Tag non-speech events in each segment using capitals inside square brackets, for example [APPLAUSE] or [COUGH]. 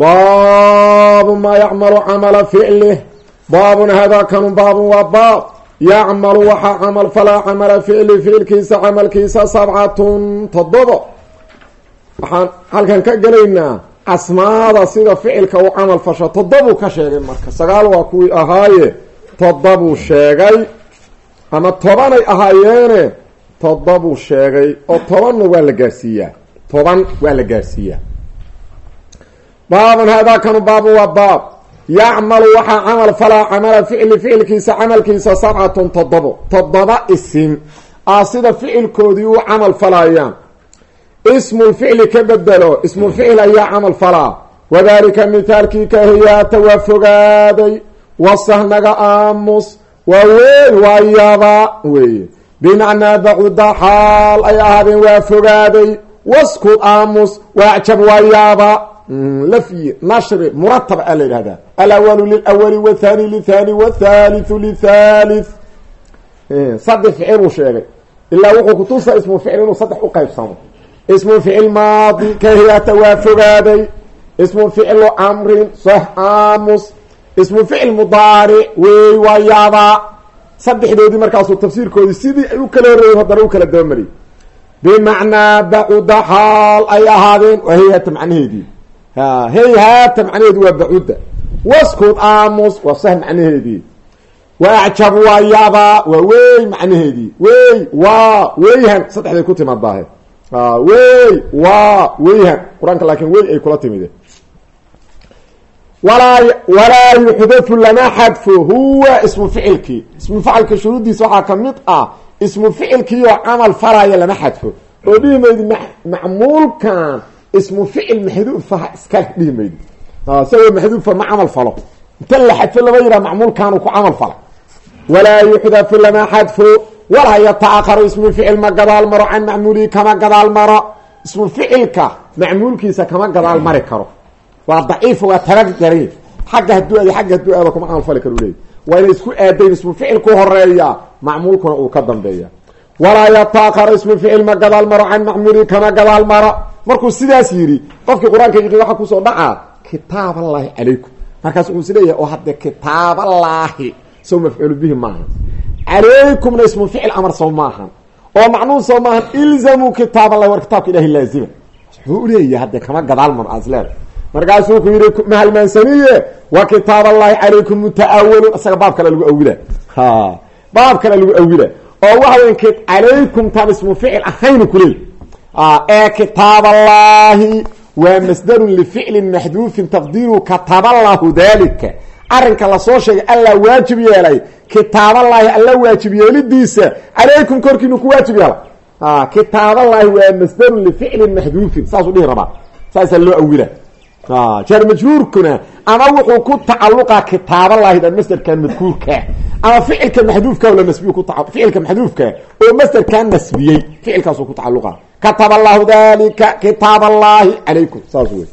baabu maa yacmalu camala ficlih baabun hadaa kanu baabun waa baab. Yacmalu waxaa camal falaa camala ficli ficilkiisa camalkiisa sabcatun toddobo. Waxaan halkan ka gelaynaa asmaada sida ficilka uu camal fasho toddobuu ka sheegay marka. Sagaal waa kuwii ahaaye toddobuu sheegay. Ama tobanay ahaayeene toddobuu sheegay. Oo tobanna waa la gaarsiiyaa. Toban waa la gaarsiiyaa baaban haadaakanu baabun waa baab. Yacmalu waxaa camal falaa camala ficli ficilkiisa camalkiisa sabcatun toddobo. Toddoba isim. Ah sida ficilkoodii u camal falayaan. Ismulficli ka bedelo ismulficil ayaa camal falaa. Wadaalika mithaalkii ka hiyaata waa fogaaday. Wasahnaga aamus. Waa weyn waa yaba weeye. Bimacnaa bacuda xaal ay ahaadeen waa fogaaday. Waskud aamus. Waa acjab waa yaaba lafyi nashri muratab a la yidhahdaa alawalu lilawali wathani lithani wathalithu lithalith saddex ficil uu sheegay ilaa wuxuu kutusa ismu ficil inuu saddex u qaybsamo ismu ficil maadi kahiyata waa fogaaday ismu ficilu amrin soh aamus ismu ficil mudaaric wey waa yaabaa saddexdoodii markaasuu tafsiirkoodii sidii ay u kala horreeyen haddana u kala dabamariyay bimacnaa bacuda xaal ay ahaadeen waa hiyata macnaheedii hey haata macnaheedu waa bacuda waskud aamus waa sah macnaheedii wa acjab waa yaba waa wey macnaheedii wey waa weyhan saddexday ku timaadaahe wey waa weyhan qur'aanka laakiin wey ay kula timide. Walaa walaa yuxdathu lama xadfo huwa ismu ficilkii. Ismu ficilka shuruuddiisa waxaa ka mid ah ismu ficilkiioo camal falaya lama xadfo. Oo dhihi macmuulkan ismu ficil maxduufaha iska dhihi maydi isagoo maxduufa ma camal falo inta la xadfo lama yidhaha macmuulkaanu ku camal fala walaa yuxdafu lama xadfo walaa yataakaru ismu ficil ma gadaal maro can macmuulihi kama gadaal maro ismu ficilka macmuulkiisa kama gadaal mari karo waa daciif waa tabagari xagga haduu aad agga haduu aado kuma camal fali karo leey waa inay isku aadayn ismu ficil ku horreeya macmuulkuna uu ka dambeeya walaa yataakaru ismu ficil ma gadaal maro can macmuulihi kama gadaal maro. Markuu sidaas yidhi qofkii qur'aanka yaqin waxaa ku soo dhacaa kitaaballaahi calaykum. Markaas wuxuu is leeyahay oo hadde kitaaballaahi sow mafcuulu bihi maaha calaykumna ismu ficil amar sow maahan. Oo macnuhu sow maahan ilzamuu kitaaballahi war kitaabka ilahi laazima. Wuxuu uleeyahay hadde kama gadaal maro asleed markaasuu ku yidhi mahalmaansaniye wa kitaaballahi calaykum muta'awalun isaga baab kale lagu awila baab kale lagu awila oo waxa calaykum taan ismu ficil ahaynu kuleey ee kitaab allahi waa masdarun lificlin maxduufin taqdiiru kataballahu dalika arrinka la soo sheegay alla waajib yeelay. Kitaaballaahi alla waajib yeelidiisa. Calaykum korkiinu ku waajib yeela kitaaballaahi waa masdarun lificlin maxduufin. Saasuu dhihi rabaa. Saasaa loo awila jaar majhuurkuna ama wuxuu ku tacaluqa kitaaballahi dhan masderkan madkuurka ama ficilka maxduufka la nasbiy ku ficilka maxduufka oo masderkan nasbiyey ficilkaasuu ku tacaluqa kataba allahu dalika kitaab allahi calaykum saas wey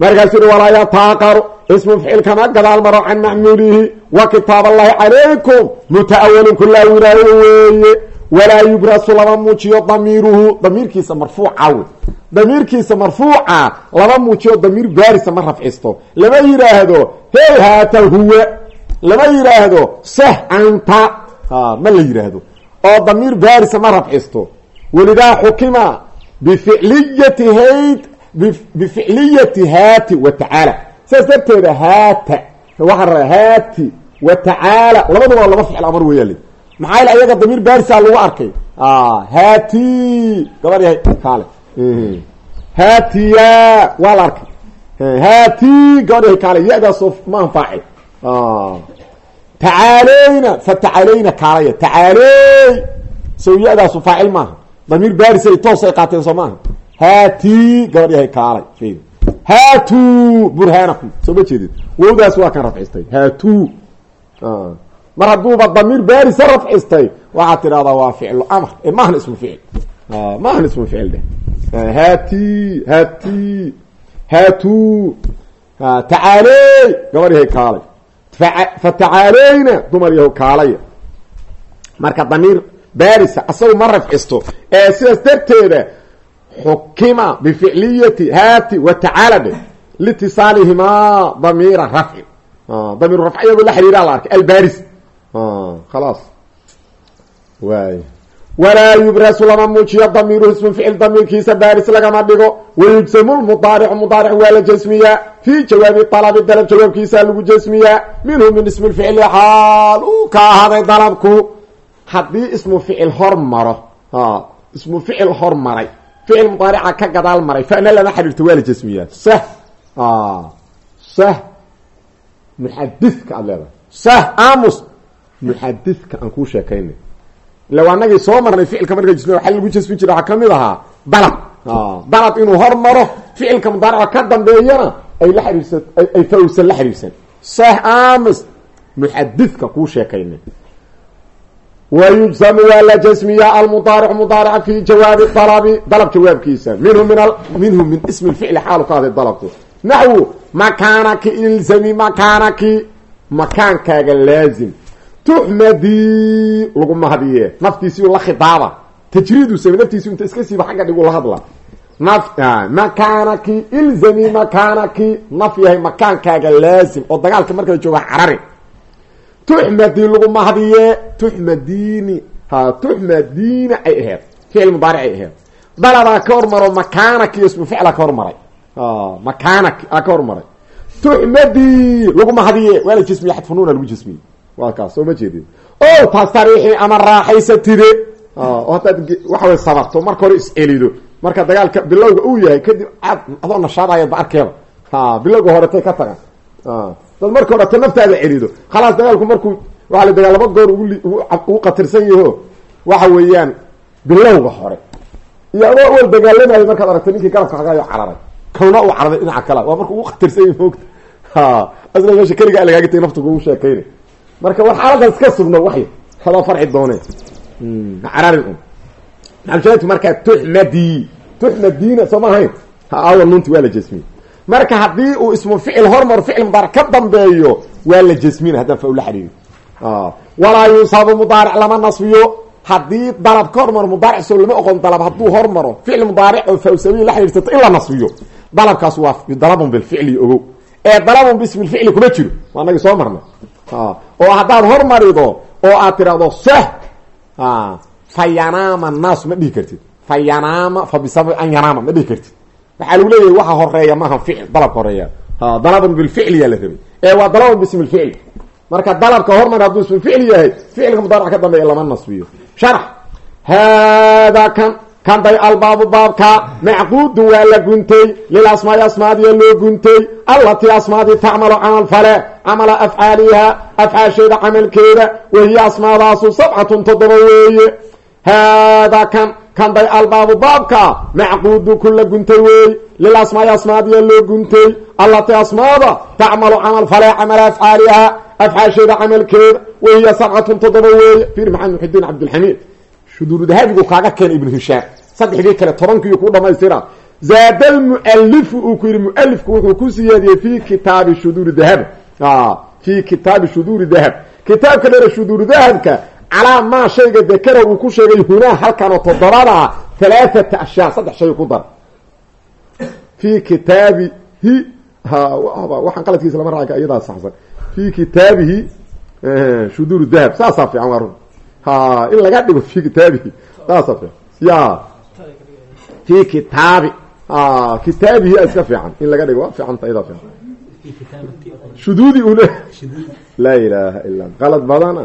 markaasuu hi walaa yataaqaru ismu ficil kama gadaal maro can macmuulihi wa kitaab allahi calaykum muta'awalin kulaa wilaayo weeye walaa yubrasu lama muujiyo damiiruhu damiirkiisa marfuuca wey. Damiirkiisa marfuuca lama muujiyo damiir baarisa ma rafcisto. Lama yidhaahdo hey haata huwa lama yidhaahdo seh anta. Ma la yidhaahdo oo damiir baarisa ma rafcisto. Walidaa xukima bificliyati hayd bificliyati haati wa tacaala. Saas darteeda haata waxaa rabaa haati wa tacaala. Labaduba laba ficil maxaa ayaga damiir baarisa lagu arkay? Haati. Gabadh yahay kaale. Haatiya waa la arkay. Haati. Gabadh kaale. Ya-daasoo ma anfaacay tacaaleyna fa tacaaleyna kaalaya tacaaley. Sow ya-daasu faacil maaha. Damiir barisay toos ay qaateen soo maaha. Haati. Gabadh kaalay haatuu burhaanakum. Soo ma jeedid wowdaas waa kan rafcistay. Haatuu mar hadduuba damiir baarisa rafcistay waxaad tidhahdaa waa ficlu amr maahan ismu ficil. Maahan ismu ficil dheh haati haati haatuu tacaaley gabar yahay kaalay. Fa tacaaleyna dumar yaho kaalaya marka damiir baarisa asagu ma rafcisto. Ee sidaas darteeda xukima bificliyati haati wa tacaala dhe liitisaalihimaa damiira rafci. Damiiru rafc iyadoo la xiriiraa khalaas waay walaa yubrasu lama muujiyo damiiru ismu ficil damiirkiisa baaris lagama dhigo wayujsamu lmudaaricu mudaaric waa la jasmiyaa fii jawaabi dalabi dalab jawaabkiisa lagu jasmiyaa minhu min ismi lficli xaal uu ka ahaaday dalabku haddii ismu ficil hor maro ismu ficil hor maray ficil mudaarica ka gadaal maray fana lama xiriirto waa la jasmiyaa sah sah muxadidka aad leedahay sah amus muxadidka aan kuu sheekaynay. Ila anagii soo marnay ficilka marka jismi waxa lagu jasmi jira waxaa ka mid ahaa dalab. Dalab inuu hor maro ficilka mudaarica ka dambeeyana ay la xiriirsan ay fawsan la xiriirsan. Sah amus muxadidka kuu sheekaynay. Wayujsamu waa la jasmiyaa almudaaric mudaarica fi jawaabi dalabi dalab jawaabkiisa. Minhu min minhu min ismi lficli xaalu ka haday dalabku naxwu makaanaki ilzami makaanaki makaankaaga laazim tuxmadii lagu mahadiye. Naftiisii la khidaaba tajriidu same naftiisi inta iska siiba xagga dhigu la hadla. Naf makaanaki ilzami makaanaki naf yahay makaankaaga laazim oo dagaalka markala jooga carari. Tuxmadii lagu mahadiye. Tuxmadini ha tuxmadina ay aheed ficil mudaaric ay aheed dalabaa ka hormaro makaanaki iyo ismu ficla ka hormaray. Makaanaki aa ka hormaray. Tuxmadii lagu mahadiye. Waa la jismiye xadfunuuna lagu jismiye waa kaas soo ma jeedin. O tastariixi ama raaxaysatide oo haddaad waxa way sabarto marka hore is-celido marka dagaalka bilowga uu yahay kadib aad adoo nashaadaya ba arkeeba bilowga horetay ka tagan dad marka horeta naftaada celido khalaas dagaalku markuu waa la dagaal laba goor ugu qatirsan yaho. Waxa weeyaan bilowga hore. Iyo adoo awal dagaalamayo markaad aragtay ninkii garabka hagaayo cararay. Kawna uu cararay dhinaca kala waa marka ugu qatirsan yahi moogta [LAUGHS] asla meesha keligaa lagaaga tagay nafta kugu sheekaynay marka war xaaladan iska sugno waxy hadaa farci doone. Cararin un maamshaadku markaa tuxmadi tuxmadiina soo ma ahayn? Awa nunti waa la marka haddii uu ismu ficil hormar ficil mudaaric ka dambeeyo waa la jasmina haddaan fa ula xiriiri walaa yunsabu mudaaric lama nasbiyo haddii dalab ka hormaro mudaaric lama oqon dalab hadduu hormaro ficil mudaaric oo fawsabiyi la xiriirsato in la dalabkaas waa dalabun bilficli ogow. Ee dalabun bismi lficli kuma jiro. Waa soo marnay oo haddaad hormarido oo aad tirahdo sah fa yanaama annaasu ma dhihi kartid. Fa yanaama fa bisababi an yanaama ma dhihi kartid. Waxaa lagu leeyahay waxa horreeya maaha ficil dalabka horreeya dalabun bilficliyaa la rabay. Ee waa dalabun bismi lficli marka dalabka hormar hadduu ismi ficli yahay ficilka mudaaric ka dambeeya lama nasbiyo. Sharx haadaa kan kan day albaabu baabka macquudun waa la guntay lilasmaai asmaadiya loo guntay allatii asmaadii tacmalu camal fale camala afcaaliha afcaasheeda camalkeeda wahiya asmaadaasu sabcatun toddoba weeye. Haadaa kan kan day albaabu baabka macquudu ku la guntay weey lilasmaai asmaadiya loo guntay allatii asmaada tacmalu camal fale camala afcaaliha afcaasheeda camalkeeda wahiya sabcatun toddoba weeye. Fir maxamed muxidiin cabdilxamiid shuduurudahabigu kaaga keena ibnu hishaam. Saddexdii kale tobankiiyo ku dhamaystira. Zaada almualifu uu ku yidhi mualifku wuxuu ku siyaadiyey fi kitaabi shuduuri dahab. Fi kitaabi shuduuri dahab. Kitaabka dheer shuduuru dahabka calaa maa shayga dakara uu ku sheegay hunaa halkan oo toddobada halaaata ashyaa saddex shay ku dar. Fi kitaabihi waxaan qaladkiisa lama raaca iyadaa saxsan. Fi kitaabihi shuduuru dahab saasaa fiican waa run in laga dhigo fi kitaabihi fiican ya. Fi kitaabi kitaabihi iska fiican. In laga dhigo waa fiicanta iyadaa fiican. Shuduudi u le. Laa ilaaha illa qalad badana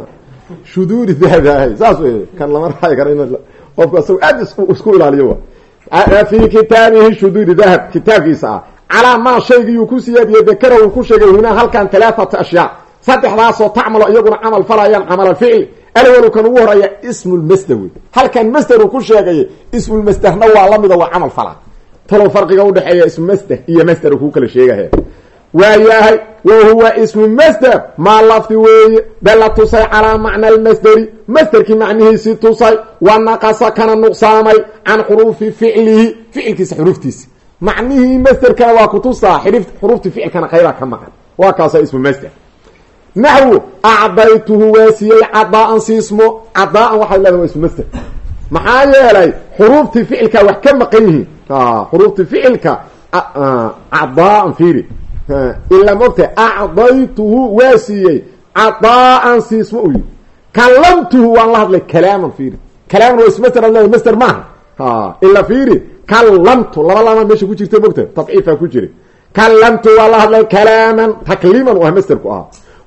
shuduudi dahabi ahay saas wey kan lama raaci karo in qofku asago aad isku ilaaliyo wa. Fi kitaabihi shuduudi dahab. Kitaabkiisa ah. Calaa maa shaygiyuu ku siyaadiyey dakara uu ku sheegay hunaa halkan talaaata ashyaa. Saddexdaasoo tacmalo iyaguna camal falayaan camal alficli alwalu kan ugu horreeya ismu lmasder wey halkan masder uu ku sheegay ismulmasderna waa lamida waa camal fala. Talow farqiga udhexeeya ismu masder iyo masder kuu kala sheegahe waayahay wa huwa ismu masder maa lafdi weeye dalla tusay calaa macna almasderi masderkii macnihiisii tusay wa naqasa kana nuqsaamay can xuruufi ficlihi ficilkiisa xuruftiisi macnihii masderkana waa kutusaa xuruuftii ficilkana qaybaa ka maqan. Waa kaasa ismu masder naxwu acdaytuhu waa siiyey cadaa-an siismo cadaa-an waxay leedahay waa ismu masder maxaa yeelay xuruuftii ficilka wax ka maqan yihiin xuruuftii ficilka cadaa-an fiiri ilaa mogta acdaytuhu waa siiyey cadaa-an siismo u yi kallamtuhu waan la hadlay kalaaman fiiri kalaaman waa ismaster ad leeda master maaha ila fiiri kallamtu laba lama meesha ku jirta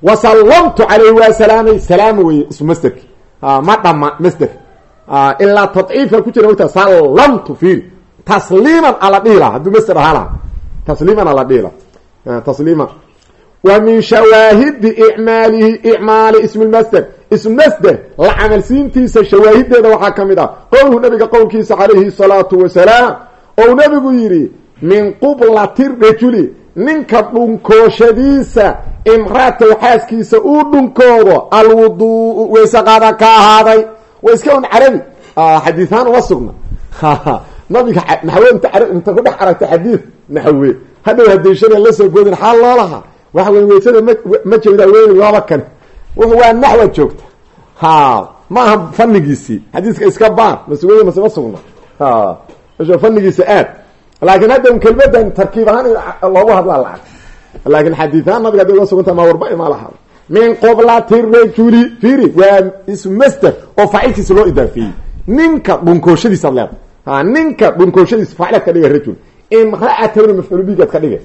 wasallamtu caleyhi waa salaamay salaama weye ismu masterki ma dhama master ilaa tadciifka ku jira mogta sallamtu fiiri tasliiman ala dhihi laha hadduu master ahaa laha tasliiman ala dhihi laha wa min shawaahidi icmaalihi icmaali ismi lmasder ismu masder la camalsiintiisa shawaahideeda waxaa ka mid ah qowluhu nabiga qowlkiisa calayhi salaatu wasalaam ou nabigu yidhi min qublati rajuli ninka dhunkooshadiisa imraatow xaaskiisa uu dhunkoodo alwuduu weysaqaada ka ahaaday. Wa iska un carabi. Xadiihaan uma sugna. Nabiga naxwe inta ku dhex aragta xadiid naxwe. Hadhow hadayshada la soo boodin xaal loo lahaa waxa wey weysada ma ma jeeda weyn waaba kan wuxu waa naxwa joogta. Ha ma aha fanigiisii xadiiska iska baan mase wey mase ma sugna fanigiisa aad. Laakiin hadda kelmadan tarkiib ahaan loogu hadlaa lacag laakiin xadiiahaan nabiga haday uga suganta ma warba ima lahaa min qoblati rajuli firi waa ismu master oo faacilkiisa loo idaafeeyey ninka dhunkooshadiisaad leeda ha ninka dhunkooshadiisa faacilad ka dhiga rajul. Imra'atayna mafcuul bigaad ka dhigay.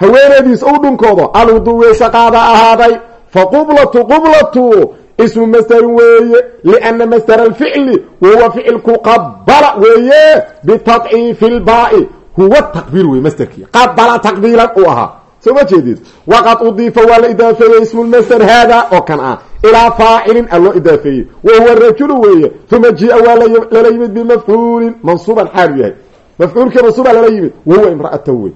Haweeneediis u dhunkoodo alwudu weysha qaada ahaaday. Fa qublatu ismu masderin weeye liana masder alficli wahuwa ficilku qabala weeye bitadciifi lbaai huwa taqbiil wey masderkii qabala taqbiilan uu ahaa soo ma jeedid waqad udiifa waa la idaafeeyey ismu lmasder haada oo kan ah ilaa faacilin a loo idaafeeyey wa huwa rajulu weeye uma jia waa lala yimid bimafcuulin mansuuban xaalu yahay mafcuulkii mansuuba lala yimid wahuwa imraatahu wey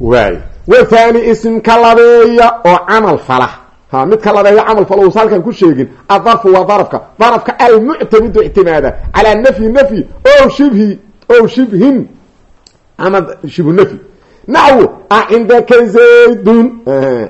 waay wathani ismka labeeya oo camal fala ha midka labeeya camal fala uusa halkan ku sheegin adarfu waa darafka darafka almuctamidu ictimaada calaa nafyi nafyi o shibhi o shibhin ama shibhu nafyi naxwu acindaka zaydun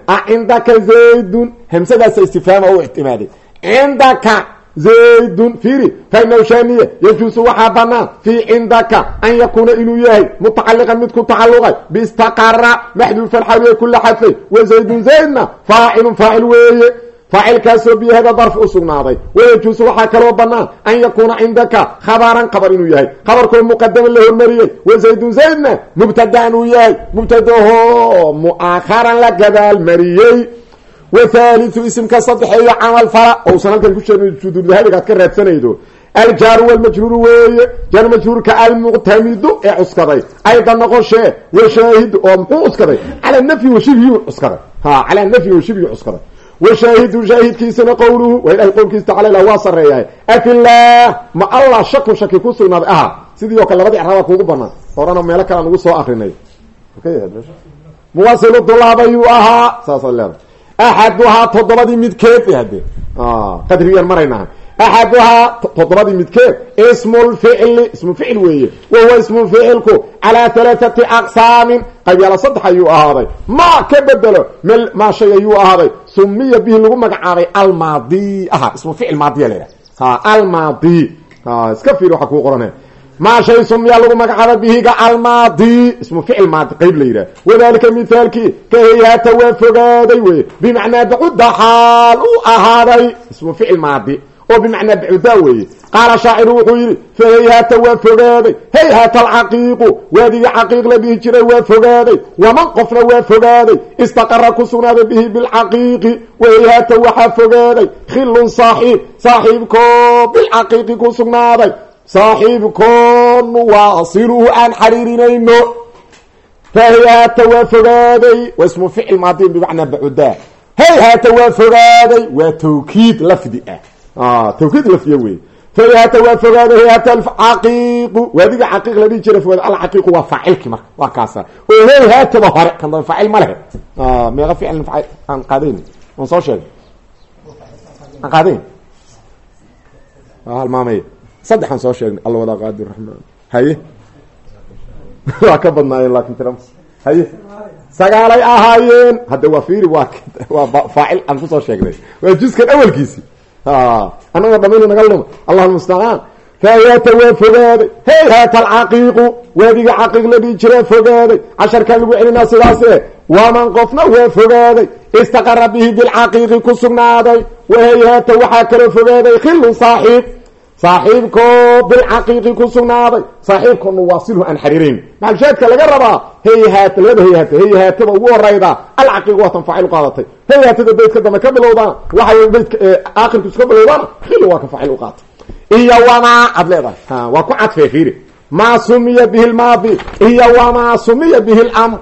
acindaka zaydun. Hamsadaasa istifhaama u ictimaaday cindaka zaydun fiiri fainawshaniye yajuusu waxaa banaan fii cindaka an yakuuna inuu yahay mutacaliqan mid ku tacaluqay bistaqara maxduufan xawiye kula xadfay wa zaydun zaydna faacilun faacil weeye faacilkaasoo biyahada darf u sugnaaday. Wayajuusu waxaa kaloo banaan an yakuuna cindaka khabaran khabar inuu yahay. Khabarkoo muqadaman la hormariyey. Wa zaydun zaydna mubtadaan uu yahay. Mubtadaho mu'aakharan la gadaal mariyey wthaliu isimka saddexeeyo camal fala ousan halkan ku sheegn juduurdahabigaad ka raadsanaydo. Aljaaru walmajruuru weeye. Jaar majruurka almuctamidu ee cuskaday. Ayda noqoshee washaahidu oo muxuu cuskaday? Calaa nafyi washibhi cuskaday. Ha calaa washaahidu shaahidkiisana qowluhu waa ilahay qowlkiisa tacala waa sareeyahay afilah ma allah shaku shaki ku sugnaaday aha sidii oo kale labadii acraaba kuugu banaan horena meelo kale aan ugu soo akrinay muwasilu dulaabayuu ahaa saasaad leedahay axaduhaa toddobadii midkeed hade qadriyaan maraynaha axaduhaa toddobadii midkeed ismulficli ismu ficil weeye wa huwa ismu ficilku calaa halaathati aqsaamin qabyala saddex ayuu ahaaday ma ka bedelo mel maa shay ayuu ahaaday sumiya bihi lagu magacaabay almaadi. Aha ismu ficil maadiya laydhaha ha almaadi. Iska fiiri waxaa kuu qoranaya maa shay sumiya lagu magacaaba bihiga almaadi. Ismu ficil maadi qeyb la yidhah wadalika mithaalkii ka hayhaata waa fogaaday wey bimacnaa bacuda xaal u ahaaday. Ismu ficil maadi oo bimacnaa bacuda weeye. Qaala shaaciru wuxuu yidhi fa hayhaata waa fogaaday. Hayhaata alcaqiiqu waadigii caqiiq la dhihi jiray waa fogaaday. Waman qofna waa fogaaday? Istaqara ku sugnaaday bihi bilcaqiiqi. Wahayhaata waxaa fogaaday. Khilun saaxiib. Saaxiibkoo bilcaqiiqi ku sugnaaday. Saaxiibkoon nuwaasiluhu aan xariirinayno. Fahayhaata waa fogaaday. Waa ismu ficil maadiin bimacnaa bacudaa hayhaata waa fogaaday. Waa tawkiid lafdi ah tawkiid lafdiya wey fayhata waa fogaada hayhata alcaqiiqu waadiga caqiiq la dhihi jira fogaada alcaqiiqu waa faacilki marka waa kaasa oo hayhataba hore kan daba faacil ma lehe meeqa ficilin faacil aan qaadayn waan soo sheegay. Aan qaadayn halmaamay saddexaan soo sheegnay. Alla wadaa qaadir raxmaan haye. [LAUGHS] Waa ka badnaayeen laakin tira haye. Sagaalay ahaayeen. Hadda waa fiiri waa [LAUGHS] waa faacil aan ku soo sheegnay. Waa juskan awalkiisi annaga dhamayna naga luma allahuma mustacaan fahata waa fogaaday hey haata alcaqiiqu waadiga caqiiq la dhihi jiraa fogaaday casharkaa lagu celinaa sidaase waman qofna waa fogaaday istaqara bihi bilcaqiiqi ku sugnaaday wahayhaata waxaa kaloo fogaaday khilun saaxiib saaxiibkoo bilcaqiiqi ku sugnaaday. Saaxiibkoo nuwaasilhu aan xariirayn maxalshaadka laga rabaa hayhaata labada hayhaata hayhaatada ugu horayda. Alcaqiiq waatan faacil u qaadatay. Hayhaatada baydka dambe ka bilowdaan waxay baydka aakhirkiisu ka bilowdaan khil waa ka faacil u qaatay iyo wamaa ad leedahay. Waa ku cadfee fiiri maa sumiya bihi lmaadi iyo wamaa sumiya bihi lamr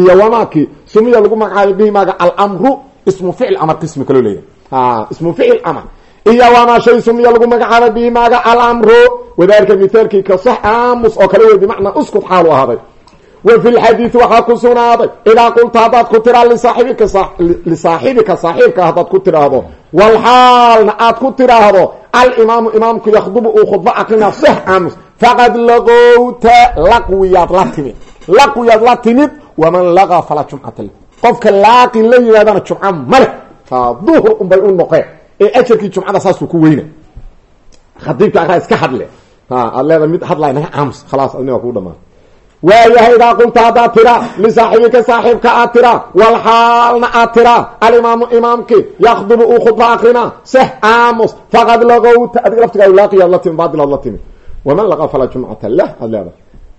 iyo wamaakii sumiya lagu magacaabay bihi maaga almru ismu ficil amar qismi kaloo leeyahay. Ismu ficil amar iyo wamaa shay sumiya lagu magacaabay bihi maaga alamru. Wadalika mithaalkii ka sax aamus oo kale wey bimacnaa uskut xaalu ahaaday. Wa fi lxadiidi waxaa ku sugnaaday idaa qulta haddaad ku tiraa lisaaxibika lisaaxibika saaxiibka haddaad ku tidhaahdo walxaalna aad ku tidhaahdo alimaamu imaamku yakhdubu uu khudbo aqrina sax aamus. Faqad laqowta laqwiyaad la timid laqwiyaad la timid waman laqaa falaa jumcata qofka laaqi la yimaadana jumca male duhur unbay u noqeen ee ajarkii jumcada saasuu ku weyna khadiibka aqraa iska hadle. Aad leeda mid hadlay naga aamus khalaas adni waa kuu dhamaan. Waayahay idaa qulta haddaad tiraa lisaaxibika saaxiibka aad tiraa walxaalna aad tiraa alimaamu imaamki yakdubu uu khudba akrinaa sex aamus. Faqad laqowta adiga laftigaa laaqiyaad la timi waman laqaa falaa jumcata lah aad leedahay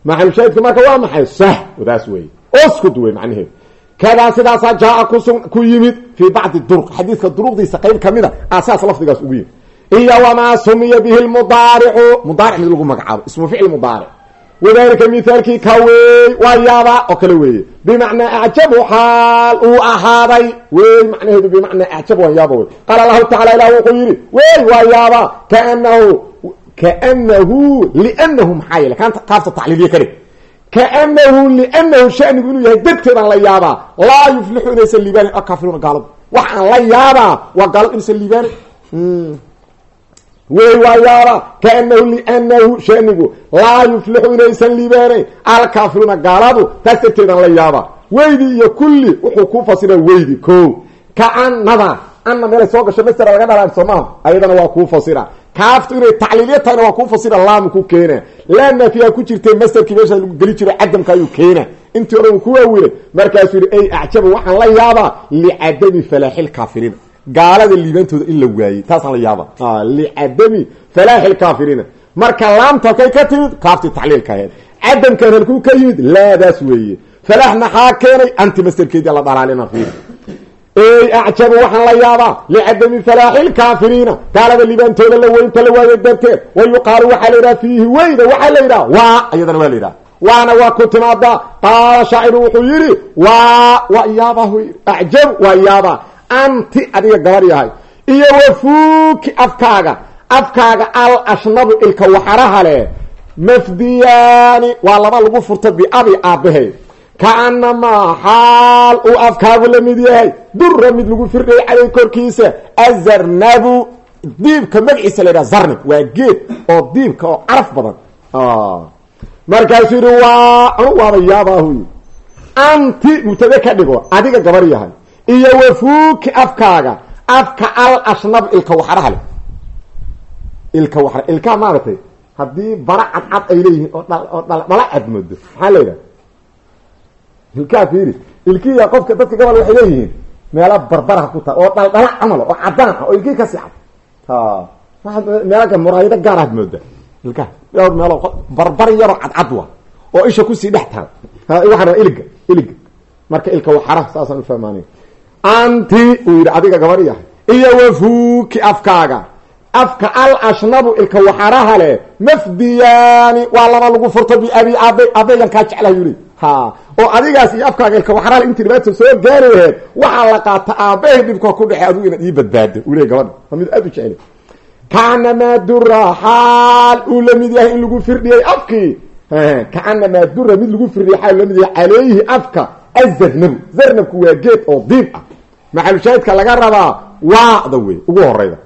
maxalushaahidka marka? Waa maxay? Sax wadaas weeye oskud wey macnaheedu kadaa sidaasaa jaa kusu ku yimid fii bacdi duruq xadiidka duruqdiisa qayb kamida asaas lafdigaas ugu yimid. Iyo wamaa sumiya bihi lmudaaricu mudaaric mid lagu magacaabo ismu ficil mudaaric. Wadalika mithaalkii ka wey waa yaaba oo kale weeye. Bimacnaa acjabu xaal uu ahaaday. Wey macnaheedu bimacnaa acjab waan yaaba wey qaala lahu tacala ilah wuxuu yidhi wey waa yaaba kaanahu kaanahu lianahu maxaa yeele kaanta kaafta tacliiliye ka dhig kaanahu lianahu shanigu inuu yahay darteedaan la yaabaa laa yuflixu inaysan liibaanin alkaafiruuna gaaladu waxaan la yaabaa waa gaaladu inaysan liibaanin wey waa yaaba kaanahu lianahu shanigu laa yuflixu inaysan liibaanayn alkaafiruuna gaaladu taas darteedaan la yaabaa weydi iyo kulli wuxuu ku fasira weydi ko kaanada anna meelay soo gasho masera laga soomaa ayadana waa kuu fasira kaaftu inay tacliilya tahayna waa kuu fasira laamu ku keena laa naafiyaa ku jirtay masterkii meesha lagu geli jiro cadamka ayuu keena intii o dhan uu ku waawilay markaasuu yihi ay acjaba waxaan la yaabaa licadami falaaxi lkaafiriina gaalada liibantooda in la waayey taasaan la yaaba licadami falaaxi lkaafiriina marka laamta halkay ka timid kaaftii tacliilka aheed cadamkan halkuu ka yimid laadaas weeye falaax maxaa keenay anti masterkeedii la dhalaalina fiir ey acjabu waxaan la yaabaa licadami falaaxi lkaafiriina gaalada liibaantooda la weynta la waayay darteed. Wa yuqaalu waxaa la yidhaha fiihi weyda waxaa la yidhaha waa iyadana waa la yidhaha. Waana waa ku timaadaa qaala shaaciru wuxuu yidhi waa waa yaabah acjabu waa yaabaa anti adiga gabar yahay. Iyo wafuuki afkaaga. Afkaaga al ashnabu ilka waxaraha leh. Mafdiyaani waa laba lagu furta biabi aabbahay kaanamaa xaal uu afkaagu la mid yahay. Dura mid lagu firdhay calay korkiisa. Azarnabu diibka magaciisa la yidhaha zarnab waa geed oo diibka oo caraf badan. Markaasuu yihi waa anu waaba yaabaahu anti mubtade ka dhigo adiga gabar yahay. Iyo wafuuki afkaaga. Afka al ashnab ilka waxaraha leh. Ilka waxra ilkaa maaragtay haddii bara cadcad ay leeyihiin oo oo dhala cad moodo. Maxaa la yidhaha ilkaa fiiri. Ilkiya qofka dadka gobol waxay leeyihiin meela barbaraha ku taal oo dhaldhala camal oo cadaan ah oo ilkii ka sii cad meelaga muraayado gaaraad mooda ilkaa dhowr meelo barbar yaroo cadcad wa oo isha ku sii dhex taal. Waxaa iliga iliga marka ilka waxara saasaan ufahmaanay anti uu yidhi adiga gabar yahay iyo wafuuki afkaaga. Afka al ashnabu ilka waxaraha leh mafdiyaani waa laba lagu furto biabi aabe aabeygan kaa jeclah yuli oo adigaas iyo afkaaga intii dhibaata soo gaari laheed waxaa la qaata aabahay dhibka ku dhexey adigu inaad ii badbaado uu le gabadha waa mid aada u jecel. Kaanamaa dura xaal uu la mid yahay in lagu firdhiyey afkii. Kaanamaa dura mid lagu firdhiyay xaal la mid yahay calayhi afka azarnabu zarnabku waa geed oo diib ah. Maxalushaahidka laga rabaa waada wey ugu horeyda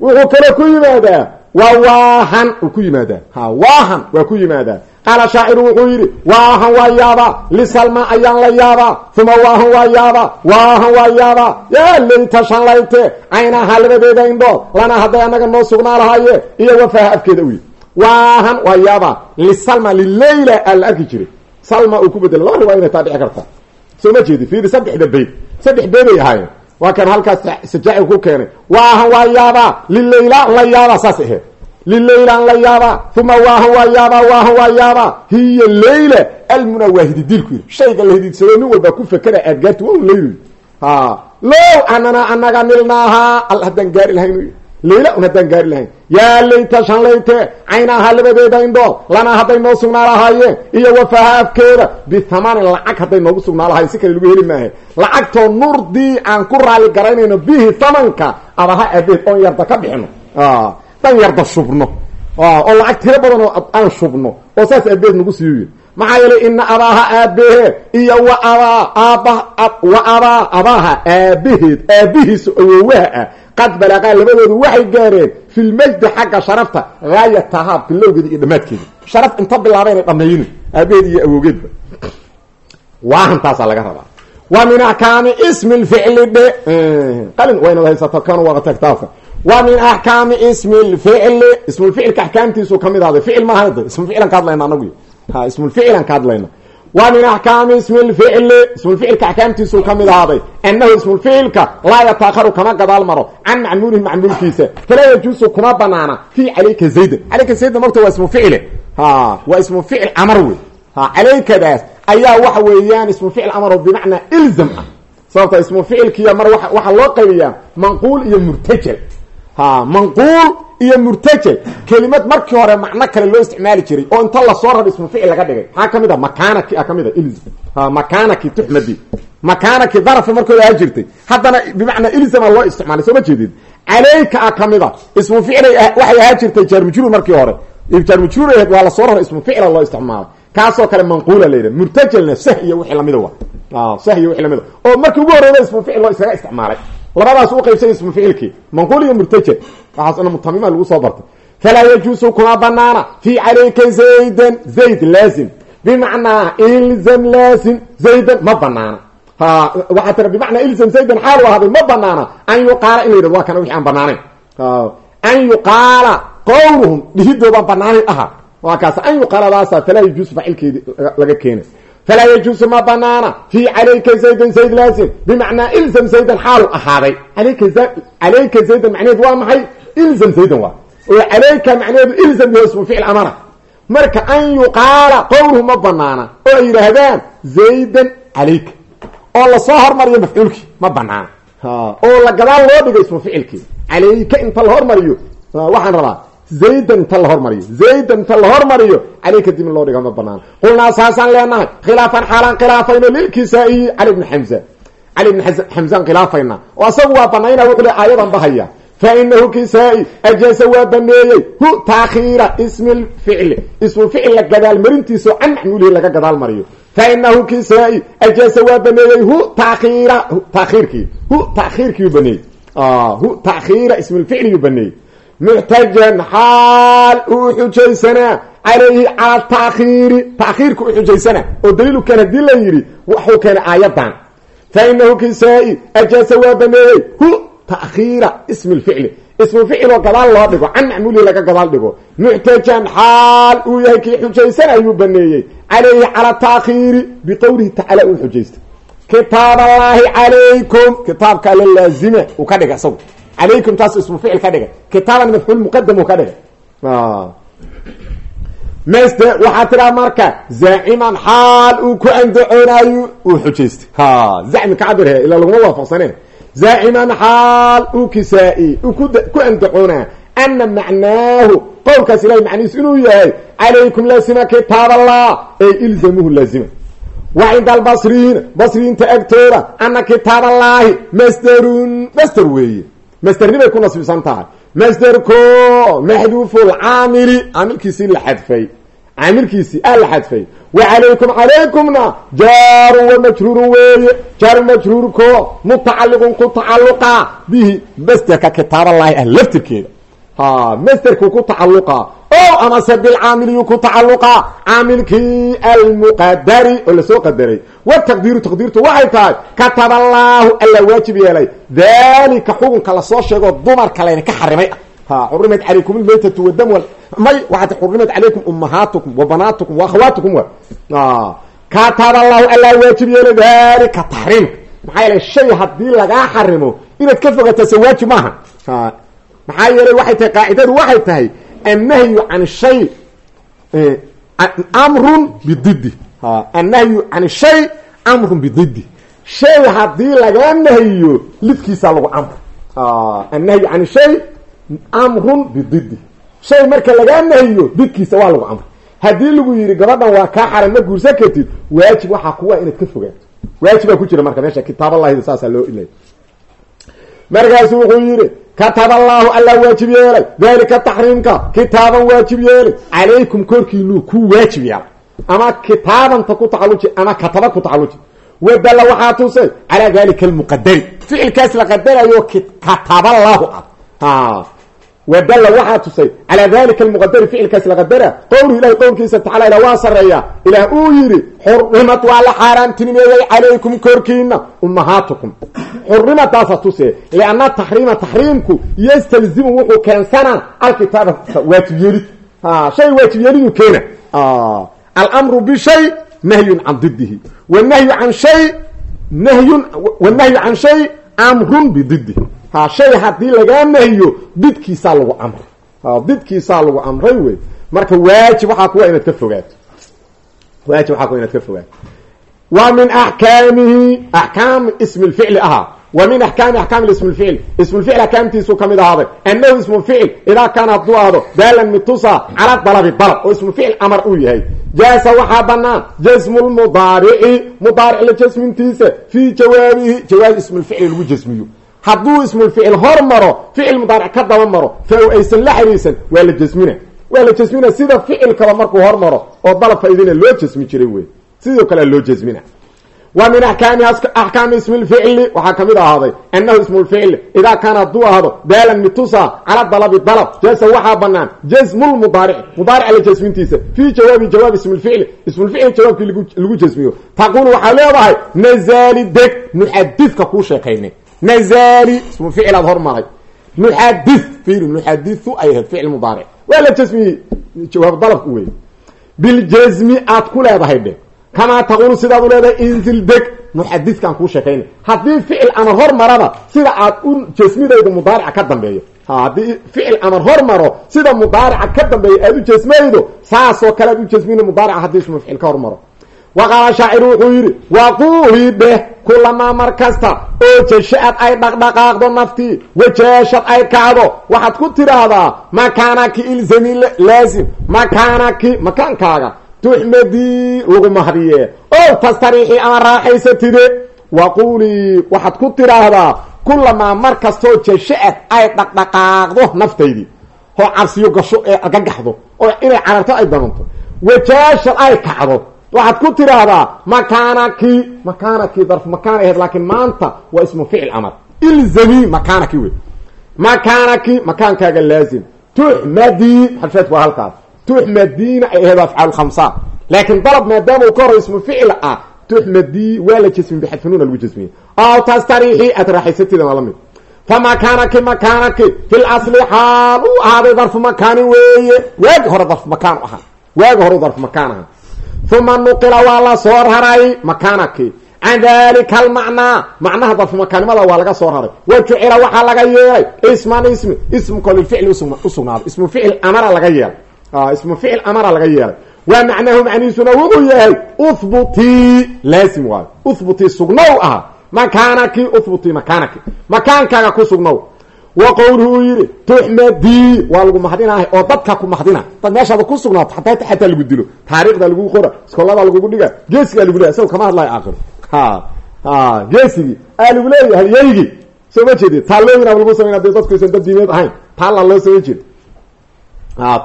wuxuu kale ku yimaadaa waa waahan ku yimaadaa. Ha waahan waa ku yimaadaa qaala shaaciru wuxuu yidhi waahan waa yaabaa lisalma ayaan la yaabaa uma waahan waa yaabaa waahan waa yaabaa yaa layta shanlayte caynaha labadeeda indhood lana hadday annaga noo sugnaa lahaaye iyo wafaha afkeeda u yidhi. Waahan waa yaabaa lisalma lileyla aa la arki jiray salma uu ku bedela laba riwaaya inay taa dhici karta soo ma jeedi fiiri saddexda bayd saddex beeday ahaayeen. Waa kan halkaas sajaaci ku keenay waahan waa yaabaa lileyla la yaabaa saas aheed lileylaan la yaabaa uma waahan waa yaabaa waahan waa yaabaa hiya leyla almuna waa hididilku yidhi. Shayga la hididsado nin walbaa ku fekera aadgaarti waa un leyl ha low anana anaga nilnaahaa al haddaan gaari lahayn leyla un haddaan gaari lahayn. Yaa layta shanlayte caynaha labadeeda indhood lana hadday noo sugnaa lahaayeen iyo wafaha afkeeda bithamanin lacag hadday noogu sugnaa lahayen si kale lagu heli maahe. Lacagtoo nurdii aan ku raali garaynayno bihi thamanka abaha aabeed oon yarda ka bixino dan yarda shubno. Oo lacag tiro badan oo aan shubno oo saas aabeed nagu siiyo yiri maxaa yeelay ina abaaha aabahe iyo wa abaa aaba wa abaa abaaha aabaheed aabihiisa awowaha ah qad balaqaa labadoodu waxay gaareen fi lmajdi xagga sharafta haayatahaa bilowgeeda iyo dhammaadkeeda. Sharaf inta bilaabayna dhameeyni aabaheed iyo awowgeedba waahantaasaa laga rabaa. Wa min axkaami ismi lficli dhe qalin waa inaad haysato kan waqta kitaabka wa min axkaami ismi lficli ismulficilka axkaamtiisu ka mid ahday ficil maaha ismulficilan ka hadlayna anagu. Ismulficilan ka hadlayna. Wa min axkaami ismi lficli ismulficilka axkaamtiisuu ka mid ahaaday annahu ismulficilka laa yataakharu kama gadaal maro. Can macmuulihi macmuulkiisa. Falaa yajuusu kuma banaana. Fi calayka zaydan calayka zaydan marta waa ismu ficile ha waa ismu ficil amar wey. Calaykadaas ayaa waxa weeyaan ismu ficil amaro bimacnaa ilzam ah. Sababta ismu ficilkiya mar waxaa loo qaybiyaa manquul iyo murtajel manquul iyo murtajel kelimad markii hore macno kale loo isticmaali jiray oo inta la soo raba ismu ficil laga dhigay. Maxaa ka mid a makaanaki a ka mid a ilzam ha makaanaki tuxmadi makaanaki darafa markooda ahaa jirtay. Haddana bimacnaa ilzama loo isticmaalay soo ma jeedid calayka a ka mid a ismu ficilay waxay ahaa jirtay jaarmujruur markii hore. Jaarmujruur waa la soo rara ismu ficila loo isticmaalo. Kaasoo kale manquula la yidhaha murtajelna sah iyo wixii lamida wa sah iyo wixii lamida oo markii ugu horreeda ismu ficil loo iskaga isticmaalay labadaas u qaybsay ismu ficilkii manquul iyo murtajel waxaasna mutamima lagu soo bartay. Falaa yajuusu kuma banaana fi calayka zaydan zayd laazim. Bimacnaa ilzam laazim zaydan ma banaana waxaa tira bimacnaa ilzam zaydan xaal u ahaaday ma banaana an yuqaala in la kana wixi aan banaanayn an yuqaala qowluhum dhihidoobaan banaanayn aha waa kaas an yuqaaladaasa falaa yajuusu facilkeedi laga keena falaa yajuusu ma banaana fi calayka zaydan zayd laazim bimacnaa ilzam zaydan xaalu ahaaday alayka calayka zaydan macnaheedu waa maxay ilzam zaydan waa oo calayka macnaheedu ilzam yaho ismu ficil amara marka an yuqaala qowluhu ma banaana oo ay yidhaahdaan zaydan calayka oo la soo hormariyo mafcuulkii ma banaana oo la gadaal loo dhigo ismu ficilkii calayka inta la hormariyo waxaan rabaa zaydan inta la hormariyo zaydan inta la hormariyo calayka dib in loo dhiga ma banaana qulnaa saasaan leenahay khilaafan xaalaan khilaafayno lilkisaa'iyi cali bni xamza cali bni xamzaan khilaafayna oo asagu waa banayna wuxuu le aayadan bahaya fa inahu kisaa-i ajaasa waa baneeyey hu taakhiira ismi lficli ismu ficil la gadaal marintiisa oo can macmuulihi laga gadaal mariyo fa inahu kisaa-i ajaasa waa baneeyey hu taakhiira taakhiirkii hu taakhiirkiiu baneeyey hu taakhiira ismilficliyuu baneeyey muxtajan xaal uu xujaysanaa calayhi cala taakhiiri taakhiirka u xujaysanaa oo daliilu keen haddii la yidhi waxuu keenay aayadan fa inahu kisaa-i ajaasa waa baneeyey hu taakhiira ismi lficli ismu ficiloo gadaal loo dhigo can macmuulihi laga gadaal dhigo. Muxtajan xaal uu yahay kii xujaysan ayuu baneeyey. Calayhi cala taakhiiri biqowlihi tacaala uu xujaystay. Kitaab calaykum taas ismu ficil ka dhigay kitaaban mafcuul muqadam ka dhigay mste waxaa tiraa marka zaaciman xaal uu ku andacoonayo uu xujaystay zacmi ka cabirhe ilaa laguma waafaqsane zaaciman xaal uu kisaa-i uu ku andacoonaa ana macnaahu qowlkaas ilahay macnihiisu inuu yahay calaykum laazima kitaab allah ey ilzamuhu laazima wa cinda albasriyiin basriyiinta agtooda ana kitaab allaahi masderun masder weeye masdernibay ku nasbsan tahay. Masderko maxduufu lcaamili caamilkiisii la xadfay. Caamilkiisii aa la xadfay. Wa calaykum calaykumna jaarun wa majruurun weeye. Jaaru majruurko mutacaliqun ku tacaluqa bihi. Masderka kitaaballahi ah laftirkeeda. Ha masderku ku tacaluqa o amase bilcaamiliyu ku tacaluqa caamilkii almuqadari oo la soo qadaray. Wataqdiiru taqdiirtu waxay tahay kataba allaahu alla waajib yeelay. Dalika xukunka la soo sheego dumarka laydinka xarimay. Ha xurimat calaykum lmaytatu wadam may waxaad xurimat calaykum ummahaatukum wa banaatukum wa kataba allahu alla waajib yeelay dalika taxriimka maxaa yeelay shay haddii lagaa xarimo inaad ka fogatase waajib maaha. Maxaa yeelay waxay tahay qaacidadu waxay tahay annahyu can shay amrun bididi annahyu can shay amrun bididi shay haddii lagaa nahyiyo lidkiisaa lagu amr annahyu can shay amrun bididi shay marka lagaa nahiyo didkiisa waa lagu amr haddii lagu yidhi gabadhan waa kaa xaran ma guursan kartid waajib waxaa kuwa inaad ka fogaato waajibaa ku jira marka meesha kitaaballahida saasaa loo ilay markaasu wuxuu yidhi kataba allaahu alla waajib yeelay. Dalika taxriimka kitaaban waajib yeelay. Calaykum korkiinuu ku waajib yeelay ama kitaabanta ku tacaluji ama kataba ku tacaluji wadalla waxaa tusay calaa dalika almuqadari ficilkaas la qadarayo kataballaahu ah wadalla waxaa tusay calaa dalika almuqadari ficilkaas la qadara qowluhu ilahi qowlkiisa tacala ila waa sareeya ilaah uu yidhi xurimat waa la xaaraantinimeeyey calaykum korkiina ummahaatukum xurimadaasa tuse lianna taxriima taxriimku yastalzimu wuxuu keensanaa alkitaaba waajib yeelid shay waajib yeelidu keena almru bishay nahyun can didihi wanahyu can shay nahyun wanahyu can shay amrun bididihi ha shay haddii lagaa nahyo didkiisaa lagu amray. Didkiisaa lagu amray wey marka waajib waxaa kuwa inaad ka fogaato waajib waxaa kuwa inaad ka fogaato wa min axkaamihi axkaam ismi lficli ahaa. Wa min axkaami axkaam ismi lficl ismulficl axkaamtiisuu ka mid ahaaday. Annahu ismuficl idaa kaana hadduu ahdo daalan mitusa cala dalabi dalab oo ismuficl amar uu yahay. Jaasa waxaa banaan jasmu lmudaarici mudaaric la jasmintiisa fii jawaabihi jawaab ismulficli lagu jasmiyo hadduu ismulficil hor maro ficil mudaaric ka daba maro fa aysan la xiriirsan waa la jasmina waa la jasmina sida ficilkaba markuu hor maro oo dalab faaidina loo jasmi jiray wey sidoo kale loo jasmina wa min akaami axkaami ismi lficli waxaa ka mid ahaaday annahu ismu lficli idaa kaana hadduu ahdo daalan mitusa cala dalabi dalab jaasa waxaa banaan jasmu lmudaaric mudaarica la jasmintiisa fii jawaabi jawaab ismilficli ismulficli jawaabkii lagu jasmiyo. Taquulu waxaa leedahay nazaali deg nuxadidka kuu sheekaynay nazali ismu ficil aad hormaray nuxadi fiiri nuxadiu ay ahayd ficil mudaaric waa la jasmiyey jawaab dalabku wey biljasmi aad ku leedahay dhe kamaa taquulu sidaad u leedahay inzil deg nuxadidkaan kuu sheekayna haddii ficil amar hor maraba sida aad u jasmidaydo mudaarica ka dambeeyo haddii ficil amar hor maro sida mudaarica ka dambeeya aad u jasmaydo saasoo kale aad u jasmina mudaarica haddii ismu ka hormaro wa qaala shaaciru wuxuu yidhi waquuhi dheh kulamaa mar kasta oo jasha-ad ay dhaqdhaqaaqdo naftii wajaashad ay kacdo. Waxaad ku tidhaahdaa makaanaki ilzami laazim makaanaki makaankaaga tuxmadii lagu mahdiye. Oo tastariixii ama raaxaysatide waquulii waxaad ku tidhaahdaa kulamaa mar kastoo jasha-ad ay dhaqdhaqaaqdo naftaydii oo cabsiyo gasho ee argagaxdo oo inay cararto ay damanto wajaashad ay kacdo waxaad ku tidhaahdaa makaanaki makaanaki darf makaan ahayd laakiin maanta waa ismu ficil amar. Ilzami makaanaki wey makaanaki makaankaaga laazim. Tuxmadii xalfeedku waa halkaas. Tuxmadiina ay ahayd afcaal khamsa. Laakiin dalab maadaama uu ka horo ismu ficil ah tuxmadii waa la jasmin bixadfinuuna lagu jasmiyey aw tastariixi aad raaxaysatida waa la mid. Fa makaanaki makaanaki fi lasli xaal uu ahaaday darfu makaani weeye. Waagi hore darfu makaan ahaa. Waagi hore darfu makaan ahaa uma nuqila waa la soo raray makaanaki can dalika almacnaa macnaha darfumakaanimada waa laga soo raray wa jucila waxaa laga yeelay isman ismi ismko lilficli usugnaaday ismu ficil amara laga yeelay ismu ficil amara laga yeelay waa macnahu macnihiisuna wuxuu yahay uhbutii laazim waayo uhbutii sugnow aha makaanaki uhbutii makaanaki makaankaaga ku sugnow wa qowluhu uu yidhi tuxmadii waa lagu mahdinaahay oo dadka ku mahdina dad meeshaada ku sugnaato xataa xataa lagu dilo taariikhda lagu qora iskoolada lagugu dhiga geesigaa lagu leeyahy isago kama hadlayo aakhiro. Ha geesigii aa lagu leeyahay yaygii soo ma jeedi taallooyin aba lagu samayn haddii dadku aysan dad diimeed ahayn. Taalla loo samayn jiri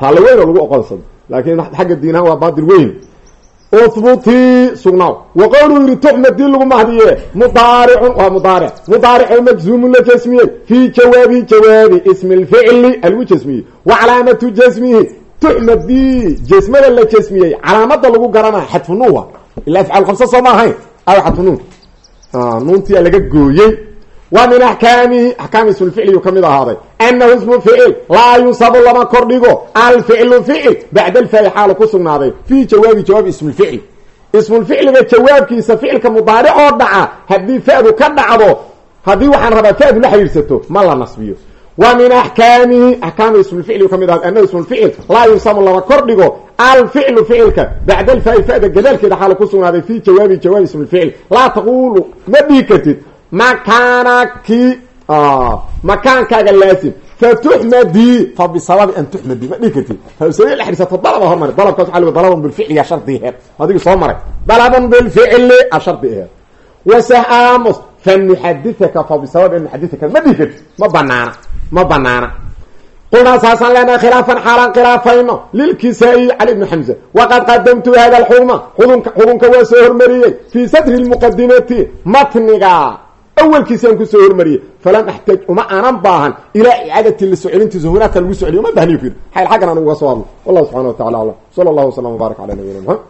taallo weyn oo lagu oqonsado laakiin xagga diinahaan waa baatil weyn uhbutii sugnaaw wa qowluu yihi tuxmadii lagu mahdiye? Mudaaricun waa mudaaric mudaarico majzuumun la jasmiyey. Fii jawaabi jawaabi. Ismi lficli alagu jasmiyey. Wa calaamatu jasmihi tuxmadii jasmada la jasmiyey. Calaamada lagu garanaya xadfu nuunwa ila afcaal kamsa soo ma ahayn aw xadfu nuun. Nuuntiyaa laga gooyey wa min axkaamihi axkaam ismulficliyu ka mid ahaaday. Anahu ismu ficil laa yunsabu lama kordhigo. Alficlu ficil bacda alfaa'i xaala ku sugnaaday. Fii jawaabi jawaabi ismulficl ismulficliga jawaabkiisa ficilka mudaaric oo dhaca haddii fa'du ka dhacdo haddii waxaan rabaa fa'du la xiriirsato ma la nasbiyo. Wa min axkaamihi axkaam ismulficliyu ka mid ahaaday. Anahu ismulficil laa yunsabu lama kordhigo. Alficlu ficilka bacda alfaa'i fa'da gadaalkeeda xaala ku sugnaaday. Fii jawaabi jawaabi ismulficil laa taqulu ma dhihi kartid makaanaki makaankaaga laasim. Fatuxmadii fa bisababi an tuxmadii ma dhihi kartid? Fausabi la xiriirsato dalaba hormari dalabkaas waa lg dalaban bilficli a shardi aheed adigi soo maray. Dalaban bilficli a shardi aheed wasahaamus fanuxadithaka fa bisababi an nuxadithaka ma dhihi kartid? Ma banaana ma banaana qulnaa saasaan leenahay khilaafan xaalaan khilaafayno lilkisaa-iy cali bni xamza. Waqad qadamtu hada alxukma xukunka waa soo hormariyey. Fii sadri lmuqadimati matniga awalkiisaan ku soo hormariyey falam axtaj uma aanan baahan ilaa icaadati la soo celintiisa hunaaka lagu so celiyo uma bahniyo ku yidhi xayl xaggan aan uga soo hadlo. Wallahu subxana wa tacala aclam sala allahu wasalam wbaarak cala nabiyina muxamed